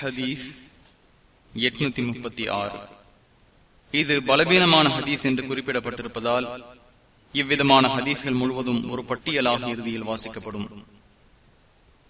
ஹதீஸ் எட்நூத்தி முப்பத்தி ஆறு. இது பலவீனமான ஹதீஸ் என்று குறிப்பிடப்பட்டிருப்பதால் இவ்விதமான ஹதீஸ்கள் முழுவதும் ஒரு பட்டியலாக இறுதியில் வாசிக்கப்படும்.